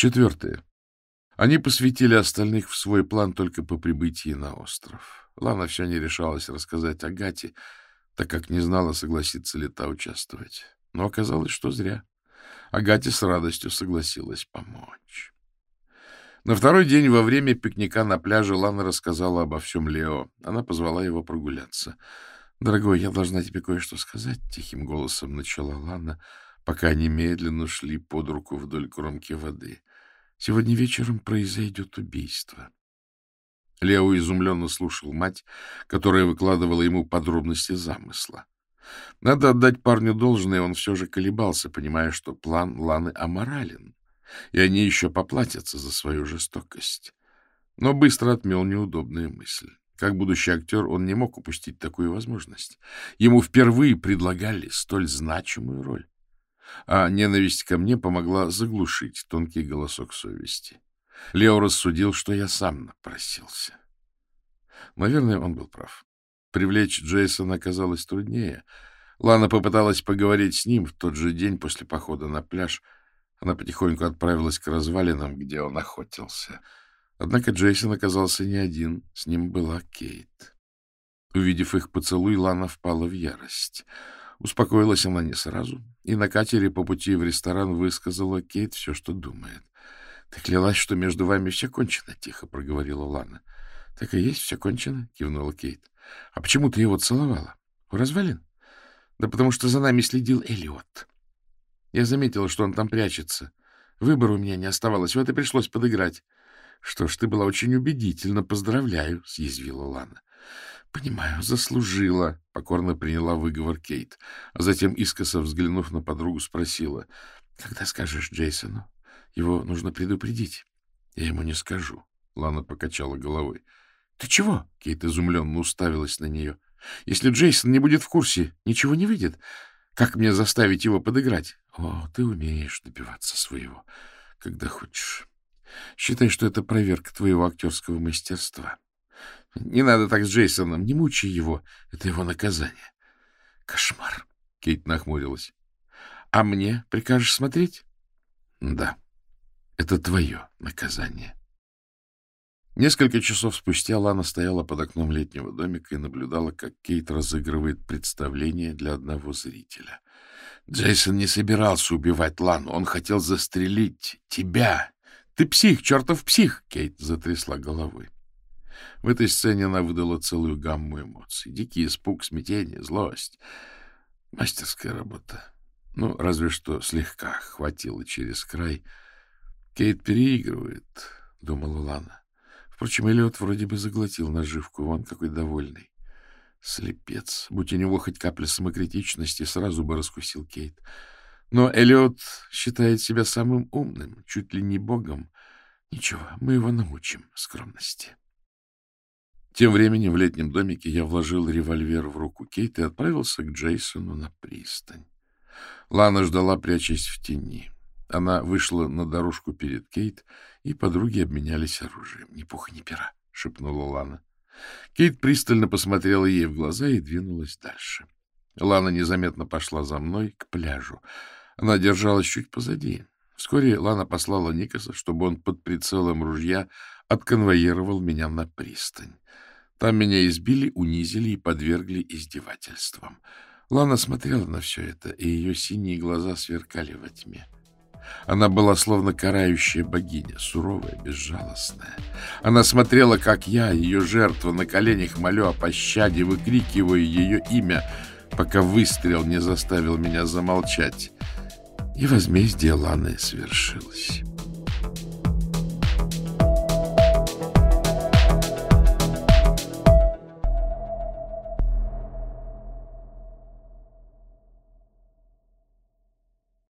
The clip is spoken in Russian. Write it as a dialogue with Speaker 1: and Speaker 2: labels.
Speaker 1: Четвертое. Они посвятили остальных в свой план только по прибытии на остров. Лана все не решалась рассказать о Гате, так как не знала, согласится ли та участвовать. Но оказалось, что зря. Агате с радостью согласилась помочь. На второй день во время пикника на пляже Лана рассказала обо всем Лео. Она позвала его прогуляться. — Дорогой, я должна тебе кое-что сказать, — тихим голосом начала Лана, пока они медленно шли под руку вдоль кромки воды. — Сегодня вечером произойдет убийство. Лео изумленно слушал мать, которая выкладывала ему подробности замысла. Надо отдать парню должное, он все же колебался, понимая, что план Ланы аморален и они еще поплатятся за свою жестокость. Но быстро отмел неудобную мысль. Как будущий актер он не мог упустить такую возможность. Ему впервые предлагали столь значимую роль. А ненависть ко мне помогла заглушить тонкий голосок совести. Лео рассудил, что я сам напросился. Наверное, он был прав. Привлечь Джейсона оказалось труднее. Лана попыталась поговорить с ним в тот же день после похода на пляж — она потихоньку отправилась к развалинам, где он охотился. Однако Джейсон оказался не один, с ним была Кейт. Увидев их поцелуй, Лана впала в ярость. Успокоилась она не сразу, и на катере по пути в ресторан высказала Кейт все, что думает. — Ты клялась, что между вами все кончено, — тихо проговорила Лана. — Так и есть, все кончено, — кивнула Кейт. — А почему ты его целовала? У развалин? — Да потому что за нами следил Элиот. Я заметила, что он там прячется. Выбора у меня не оставалось, вот и пришлось подыграть. — Что ж, ты была очень убедительна. Поздравляю, — съязвила Лана. — Понимаю, заслужила, — покорно приняла выговор Кейт. А затем, искоса взглянув на подругу, спросила. — Когда скажешь Джейсону? Его нужно предупредить. — Я ему не скажу. Лана покачала головой. — Ты чего? — Кейт изумленно уставилась на нее. — Если Джейсон не будет в курсе, ничего не выйдет. Как мне заставить его подыграть? О, ты умеешь добиваться своего, когда хочешь. Считай, что это проверка твоего актерского мастерства. Не надо так с Джейсоном, не мучай его. Это его наказание. Кошмар. Кейт нахмурилась. А мне прикажешь смотреть? Да. Это твое наказание. Несколько часов спустя Лана стояла под окном летнего домика и наблюдала, как Кейт разыгрывает представление для одного зрителя. Джейсон не собирался убивать Лану, он хотел застрелить тебя. Ты псих, чертов псих! Кейт затрясла головой. В этой сцене она выдала целую гамму эмоций. Дикий испуг, смятение, злость. Мастерская работа. Ну, разве что слегка хватило через край. Кейт переигрывает, — думала Лана. Впрочем, Эллиот вроде бы заглотил наживку, вон какой довольный. Слепец. Будь у него хоть капля самокритичности, сразу бы раскусил Кейт. Но Эллиот считает себя самым умным, чуть ли не богом. Ничего, мы его научим скромности. Тем временем в летнем домике я вложил револьвер в руку Кейт и отправился к Джейсону на пристань. Лана ждала, прячась в тени. Она вышла на дорожку перед Кейт, и подруги обменялись оружием. — Ни пуха, ни пера, — шепнула Лана. Кейт пристально посмотрела ей в глаза и двинулась дальше. Лана незаметно пошла за мной к пляжу. Она держалась чуть позади. Вскоре Лана послала Никаса, чтобы он под прицелом ружья отконвоировал меня на пристань. Там меня избили, унизили и подвергли издевательствам. Лана смотрела на все это, и ее синие глаза сверкали во тьме. Она была словно карающая богиня, суровая, безжалостная. Она смотрела, как я, ее жертва, на коленях молю о пощаде, выкрикиваю ее имя, пока выстрел не заставил меня замолчать. И возмездие Ланы свершилось.